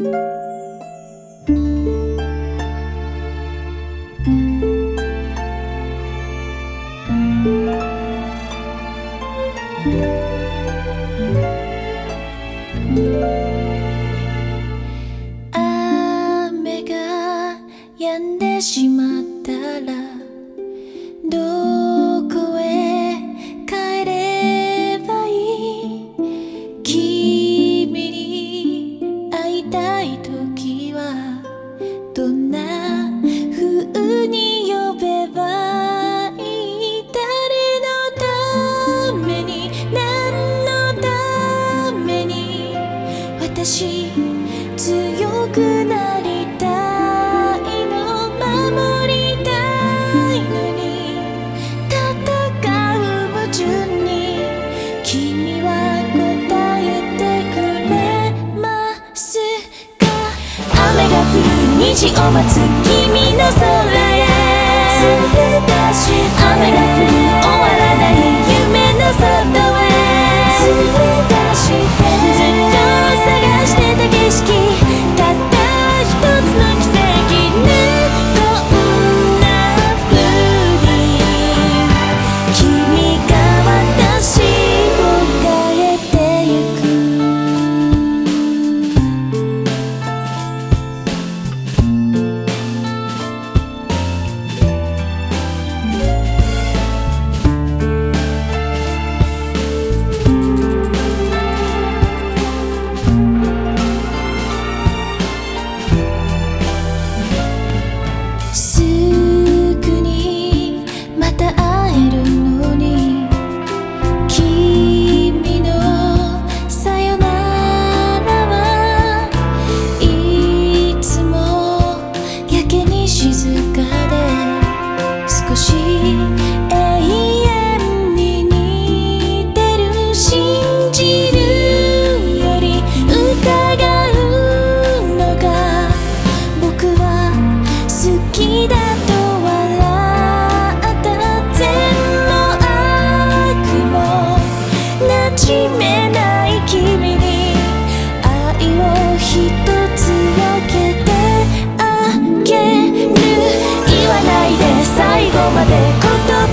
雨が止んでしまう。虹を待つ君の空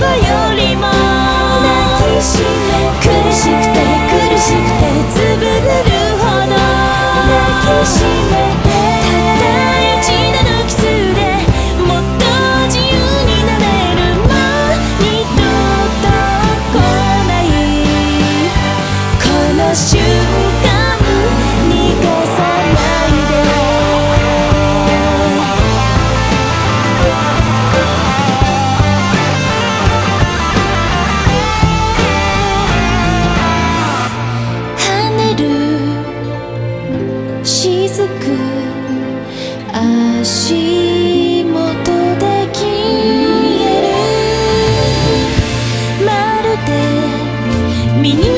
Với You.